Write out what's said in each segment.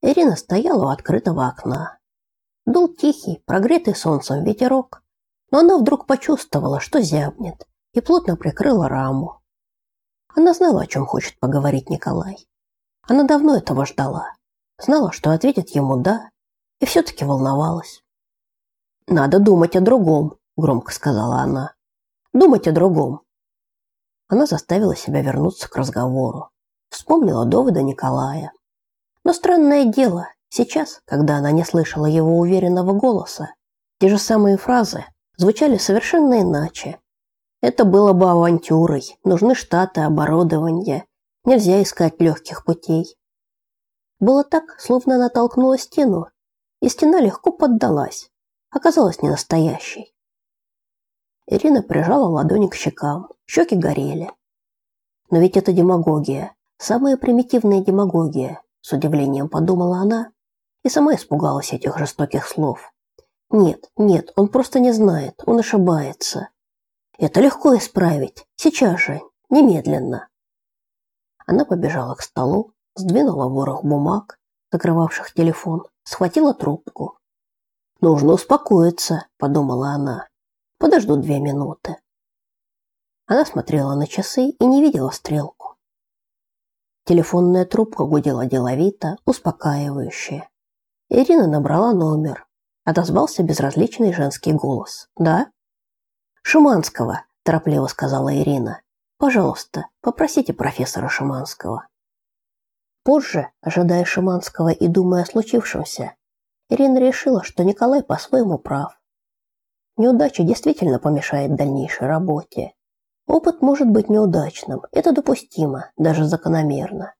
Ирина стояла у открытого окна. Дул тихий, прогретый солнцем ветерок, но она вдруг почувствовала, что зябнет, и плотно прикрыла раму. Она знала, о чем хочет поговорить Николай. Она давно этого ждала. Знала, что ответит ему «да», и все-таки волновалась. «Надо думать о другом», – громко сказала она. «Думать о другом». Она заставила себя вернуться к разговору. Вспомнила доводы Николая. Но странное дело, сейчас, когда она не слышала его уверенного голоса, те же самые фразы звучали совершенно иначе. Это было бы авантюрой, нужны штаты, оборудование, нельзя искать легких путей. Было так, словно она толкнула стену, и стена легко поддалась, оказалась не настоящей. Ирина прижала ладони к щекам, щеки горели. Но ведь это демагогия, самая примитивная демагогия, с удивлением подумала она и сама испугалась этих жестоких слов. Нет, нет, он просто не знает, он ошибается. Это легко исправить, сейчас же, немедленно. Она побежала к столу, сдвинула ворох бумаг, закрывавших телефон, схватила трубку. Нужно успокоиться, подумала она. Подожду две минуты. Она смотрела на часы и не видела стрелку. Телефонная трубка гудела деловито, успокаивающе. Ирина набрала номер. Отозвался безразличный женский голос. «Да?» «Шиманского», – торопливо сказала Ирина. «Пожалуйста, попросите профессора Шиманского». Позже, ожидая Шиманского и думая о случившемся, Ирина решила, что Николай по-своему прав. Неудача действительно помешает дальнейшей работе. Опыт может быть неудачным, это допустимо, даже закономерно.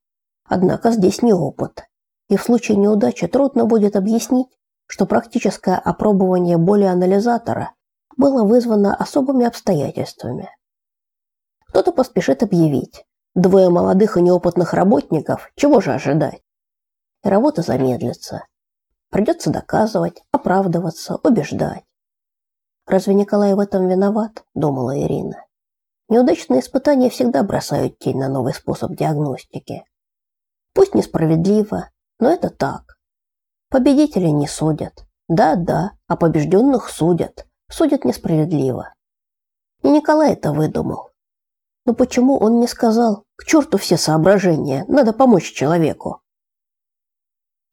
Однако здесь не опыт. И в случае неудачи трудно будет объяснить, что практическое опробование боли анализатора было вызвано особыми обстоятельствами. Кто-то поспешит объявить, Двое молодых и неопытных работников, чего же ожидать? работа замедлится. Придется доказывать, оправдываться, убеждать. Разве Николай в этом виноват, думала Ирина. Неудачные испытания всегда бросают тень на новый способ диагностики. Пусть несправедливо, но это так. Победителей не судят. Да-да, а побежденных судят. Судят несправедливо. И Николай это выдумал. Но почему он не сказал, к черту все соображения, надо помочь человеку?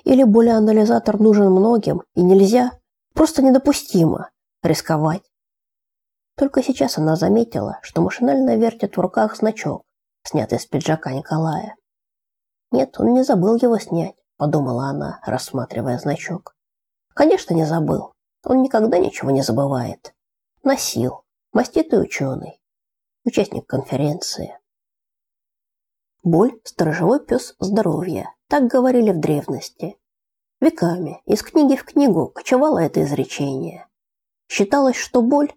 Или более анализатор нужен многим и нельзя, просто недопустимо рисковать. Только сейчас она заметила, что машинально вертит в руках значок, снятый с пиджака Николая. Нет, он не забыл его снять, подумала она, рассматривая значок. Конечно, не забыл. Он никогда ничего не забывает. Носил. Маститый ученый участник конференции. Боль – сторожевой пес здоровья, так говорили в древности. Веками, из книги в книгу кочевало это изречение. Считалось, что боль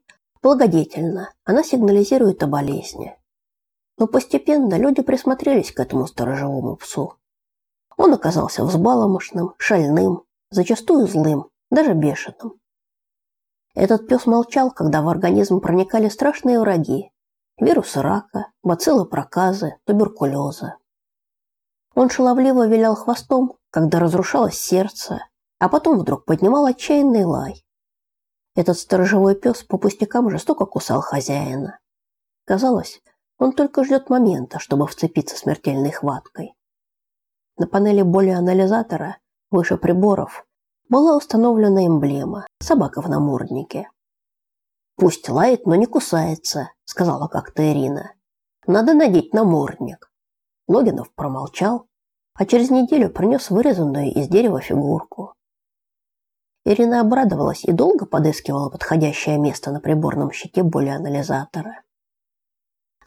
благодетельна, она сигнализирует о болезни. Но постепенно люди присмотрелись к этому сторожевому псу. Он оказался взбаломошным, шальным, зачастую злым, даже бешеным. Этот пес молчал, когда в организм проникали страшные враги, вирусы рака, бациллы проказы, туберкулеза. Он шаловливо вилял хвостом, когда разрушалось сердце, а потом вдруг поднимал отчаянный лай. Этот сторожевой пес по пустякам жестоко кусал хозяина. Казалось, он только ждет момента, чтобы вцепиться смертельной хваткой. На панели боли анализатора, выше приборов, была установлена эмблема собака в наморднике. Пусть лает, но не кусается, сказала как-то Ирина. Надо надеть намордник. Логинов промолчал, а через неделю принес вырезанную из дерева фигурку. Ирина обрадовалась и долго подыскивала подходящее место на приборном щите боли анализатора.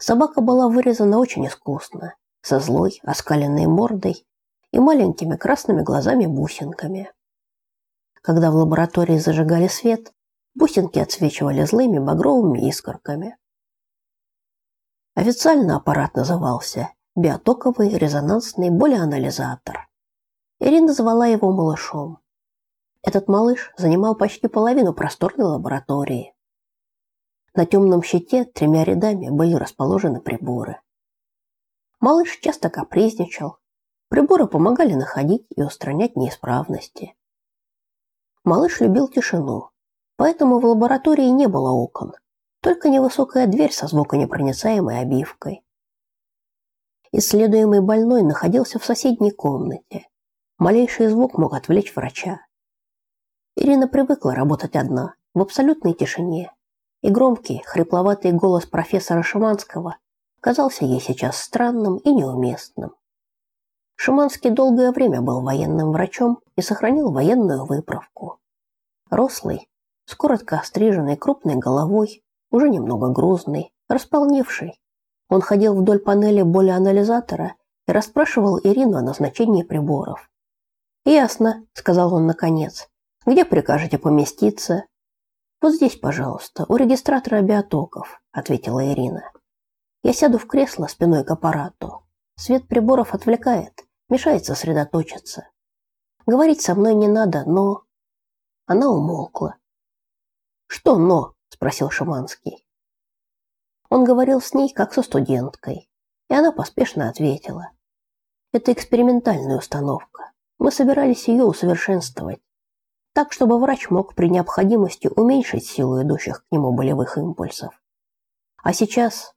Собака была вырезана очень искусно, со злой, оскаленной мордой и маленькими красными глазами-бусинками. Когда в лаборатории зажигали свет, Бусинки отсвечивали злыми багровыми искорками. Официально аппарат назывался биотоковый резонансный болеанализатор. Ирина звала его малышом. Этот малыш занимал почти половину просторной лаборатории. На темном щите тремя рядами были расположены приборы. Малыш часто капризничал, Приборы помогали находить и устранять неисправности. Малыш любил тишину, поэтому в лаборатории не было окон, только невысокая дверь со звуконепроницаемой обивкой. Исследуемый больной находился в соседней комнате. Малейший звук мог отвлечь врача. Ирина привыкла работать одна, в абсолютной тишине, и громкий, хрипловатый голос профессора Шиманского казался ей сейчас странным и неуместным. Шиманский долгое время был военным врачом и сохранил военную выправку. Рослый, с коротко остриженной крупной головой, уже немного грузный, располневший. Он ходил вдоль панели болеанализатора и расспрашивал Ирину о назначении приборов. «Ясно», — сказал он наконец. «Где прикажете поместиться?» «Вот здесь, пожалуйста, у регистратора биотоков», — ответила Ирина. «Я сяду в кресло спиной к аппарату. Свет приборов отвлекает, мешает сосредоточиться. Говорить со мной не надо, но...» Она умолкла. «Что «но»?» – спросил Шаманский. Он говорил с ней, как со студенткой, и она поспешно ответила. «Это экспериментальная установка. Мы собирались ее усовершенствовать, так, чтобы врач мог при необходимости уменьшить силу идущих к нему болевых импульсов. А сейчас...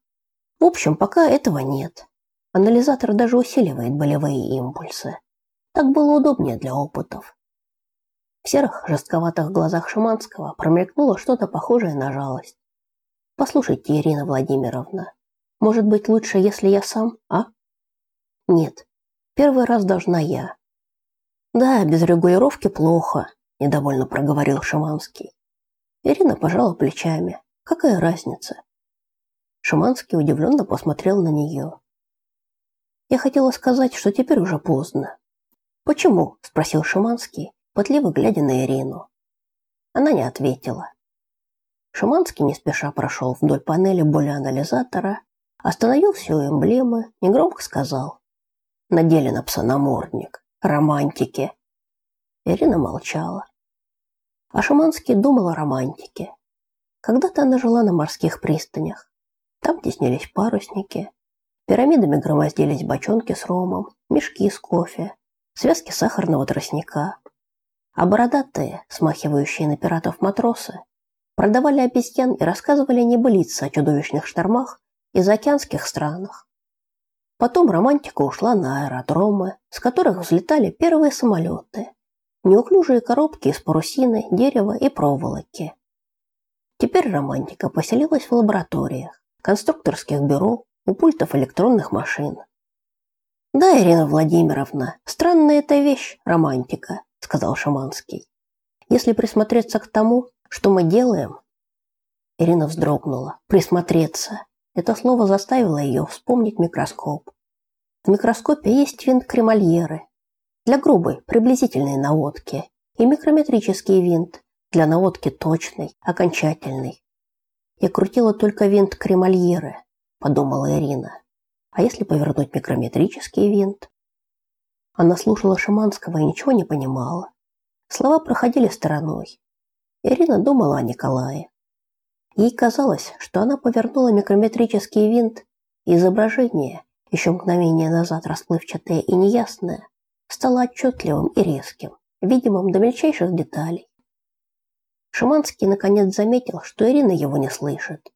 В общем, пока этого нет. Анализатор даже усиливает болевые импульсы. Так было удобнее для опытов. В серых, жестковатых глазах Шиманского промелькнуло что-то похожее на жалость. «Послушайте, Ирина Владимировна, может быть, лучше, если я сам, а?» «Нет, первый раз должна я». «Да, без регулировки плохо», – недовольно проговорил Шиманский. Ирина пожала плечами. «Какая разница?» Шиманский удивленно посмотрел на нее. «Я хотела сказать, что теперь уже поздно». «Почему?» – спросил Шиманский, пытливо глядя на Ирину. Она не ответила. Шуманский не спеша прошел вдоль панели болеанализатора, остановился у эмблемы, негромко сказал. Надели на пса. Романтики. Ирина молчала. А Шуманский думал о романтике. Когда-то она жила на морских пристанях. Там теснились парусники. Пирамидами громоздились бочонки с ромом, мешки с кофе, связки сахарного тростника, а бородатые, смахивающие на пиратов матросы, продавали обезьян и рассказывали небылицы о чудовищных штормах и заокеанских странах. Потом романтика ушла на аэродромы, с которых взлетали первые самолеты, неуклюжие коробки из парусины, дерева и проволоки. Теперь романтика поселилась в лабораториях, конструкторских бюро, у пультов электронных машин. Да, Ирина Владимировна, странная эта вещь, романтика сказал Шаманский. Если присмотреться к тому, что мы делаем, Ирина вздрогнула. Присмотреться. Это слово заставило ее вспомнить микроскоп. В микроскопе есть винт кремольеры для грубой, приблизительной наводки и микрометрический винт для наводки точной, окончательной. Я крутила только винт кремольеры, подумала Ирина. А если повернуть микрометрический винт? Она слушала Шиманского и ничего не понимала. Слова проходили стороной. Ирина думала о Николае. Ей казалось, что она повернула микрометрический винт, и изображение, еще мгновение назад расплывчатое и неясное, стало отчетливым и резким, видимым до мельчайших деталей. Шиманский наконец заметил, что Ирина его не слышит.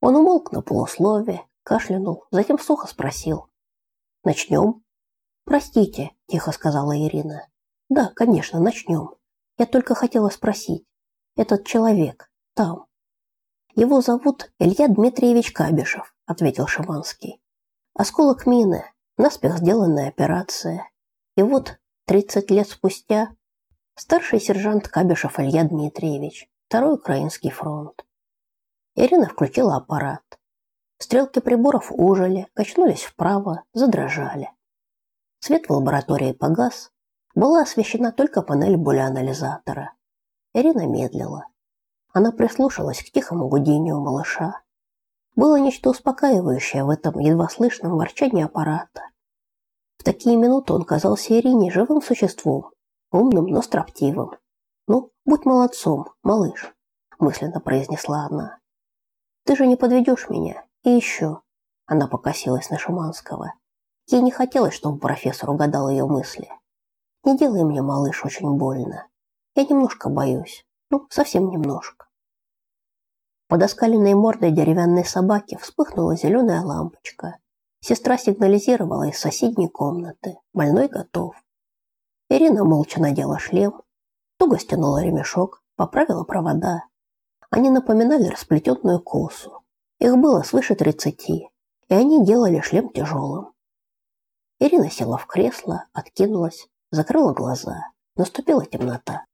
Он умолк на полуслове, кашлянул, затем сухо спросил. «Начнем?» «Простите», – тихо сказала Ирина. «Да, конечно, начнем. Я только хотела спросить. Этот человек там». «Его зовут Илья Дмитриевич Кабишев», – ответил Шаманский. «Осколок мины, наспех сделанная операция. И вот, 30 лет спустя, старший сержант Кабишев Илья Дмитриевич, Второй Украинский фронт». Ирина включила аппарат. Стрелки приборов ужили, качнулись вправо, задрожали. Свет в лаборатории погас, была освещена только панель болеанализатора. Ирина медлила. Она прислушалась к тихому гудению малыша. Было нечто успокаивающее в этом едва слышном ворчании аппарата. В такие минуты он казался Ирине живым существом, умным, но строптивым. «Ну, будь молодцом, малыш», – мысленно произнесла она. «Ты же не подведешь меня. И еще...» – она покосилась на Шуманского. Ей не хотелось, чтобы профессор угадал ее мысли. «Не делай мне, малыш, очень больно. Я немножко боюсь. Ну, совсем немножко». Под оскаленной мордой деревянной собаки вспыхнула зеленая лампочка. Сестра сигнализировала из соседней комнаты. Больной готов. Ирина молча надела шлем, туго стянула ремешок, поправила провода. Они напоминали расплетенную косу. Их было свыше тридцати, и они делали шлем тяжелым. Ирина села в кресло, откинулась, закрыла глаза. Наступила темнота.